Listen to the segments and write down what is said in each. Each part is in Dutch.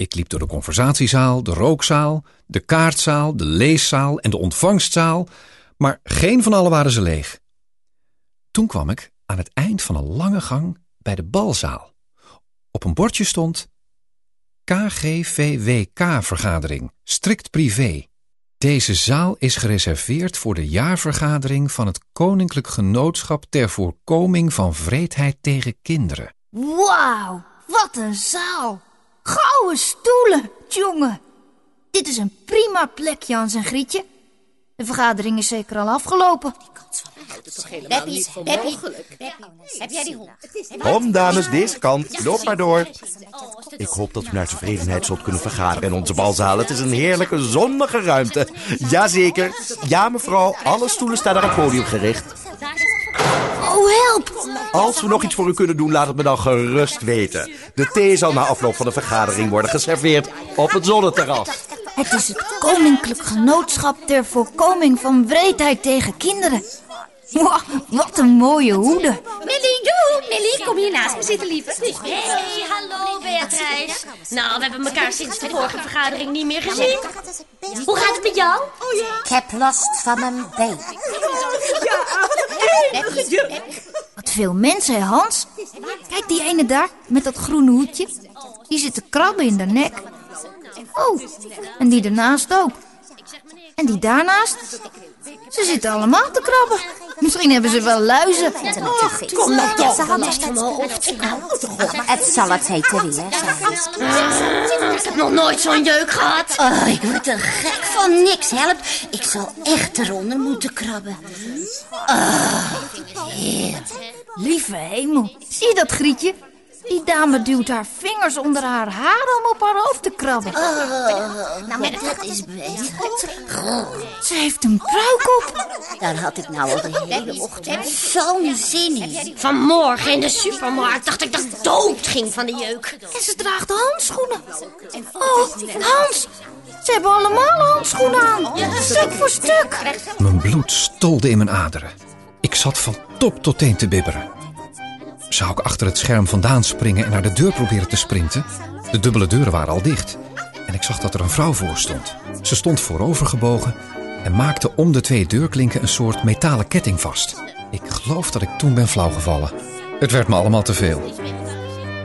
Ik liep door de conversatiezaal, de rookzaal, de kaartzaal, de leeszaal en de ontvangstzaal, maar geen van alle waren ze leeg. Toen kwam ik aan het eind van een lange gang bij de balzaal. Op een bordje stond KGVWK-vergadering, strikt privé. Deze zaal is gereserveerd voor de jaarvergadering van het Koninklijk Genootschap ter voorkoming van vreedheid tegen kinderen. Wauw, wat een zaal. Gouden stoelen, jongen. Dit is een prima plekje, Jans en Grietje. De vergadering is zeker al afgelopen. Beppie, Beppie, heb jij die hond? Kom dames, deze kant. Loop maar door. Ik hoop dat u naar tevredenheid zult kunnen vergaderen in onze balzaal. Het is een heerlijke, zonnige ruimte. Jazeker. Ja, mevrouw. Alle stoelen staan naar het podium gericht. Als we nog iets voor u kunnen doen, laat het me dan gerust weten. De thee zal na afloop van de vergadering worden geserveerd op het zonneterras. Het is het Koninklijk Genootschap ter voorkoming van wreedheid tegen kinderen. Wow, wat een mooie hoede. Millie, doe! Millie, kom hier naast me zitten, lieve. Hey, hallo Beatrice. Nou, we hebben elkaar sinds de vorige vergadering niet meer gezien. Hoe gaat het met jou? Ik heb last van mijn been. Veel mensen, hè, Hans. Kijk die ene daar met dat groene hoedje. Die zit te krabben in de nek. Oh, en die ernaast ook. En die daarnaast. Ze zitten allemaal te krabben. Misschien hebben ze wel luizen. Och, Kom nou toch. Ze had echt van mijn hoofd. Het zal het hete weer zijn. Ik heb nog nooit zo'n jeuk gehad. Oh, ik word er gek van. Niks helpt. Ik zal echt eronder moeten krabben. Lieve hemel. Zie je dat, Grietje? Die dame duwt haar vingers onder haar haar om op haar hoofd te krabben. Nou, dat is beter. Ze heeft een pruik op. Daar had ik nou al de hele ochtend zo'n zin in. Vanmorgen in de supermarkt dacht ik dat ik dood ging van de jeuk. En ze draagt handschoenen. Oh, Hans. Ze hebben allemaal handschoenen aan. Stuk voor stuk. Mijn bloed stolde in mijn aderen. Ik zat van top tot teen te bibberen. Zou ik achter het scherm vandaan springen en naar de deur proberen te sprinten? De dubbele deuren waren al dicht. En ik zag dat er een vrouw voor stond. Ze stond voorovergebogen en maakte om de twee deurklinken een soort metalen ketting vast. Ik geloof dat ik toen ben flauwgevallen. Het werd me allemaal te veel.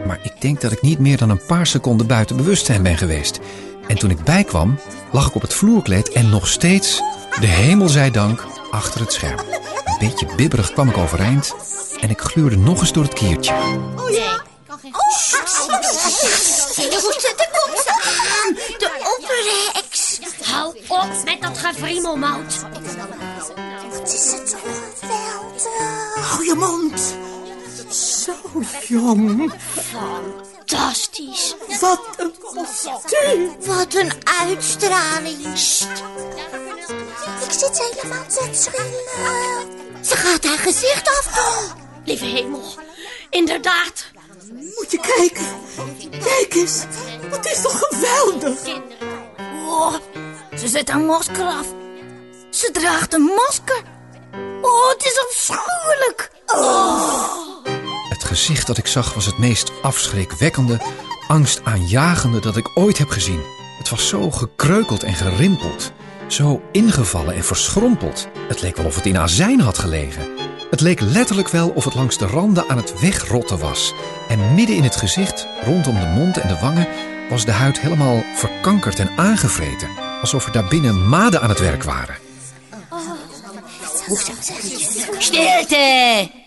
Maar ik denk dat ik niet meer dan een paar seconden buiten bewustzijn ben geweest. En toen ik bijkwam, lag ik op het vloerkleed en nog steeds, de hemel zij dank, achter het scherm. Een beetje bibberig kwam ik overeind en ik gluurde nog eens door het kiertje. Je moet er komt ze aan. De opperheks. Hou op met dat gefriemelmout. Wat is het geweldig. Hou je mond. Zo jong. Fantastisch. Wat een kostuum. Wat een uitstraling. Ik zit helemaal te trillen. Ze gaat haar gezicht afdoen. Lieve hemel. Inderdaad. Moet je kijken. Kijk eens. Het is toch geweldig. Oh, ze zet haar masker af. Ze draagt een masker. Oh, het is afschuwelijk. Het gezicht dat ik zag was het meest afschrikwekkende, angstaanjagende dat ik ooit heb gezien. Het was zo gekreukeld en gerimpeld. Zo ingevallen en verschrompeld. Het leek wel of het in azijn had gelegen. Het leek letterlijk wel of het langs de randen aan het wegrotten was. En midden in het gezicht, rondom de mond en de wangen, was de huid helemaal verkankerd en aangevreten. Alsof er daarbinnen maden aan het werk waren. Stilte!